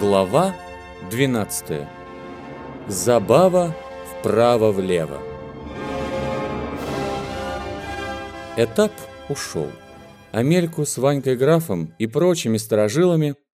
Глава 12. Забава вправо-влево. Этап ушел. Амельку с Ванькой графом и прочими сторожилами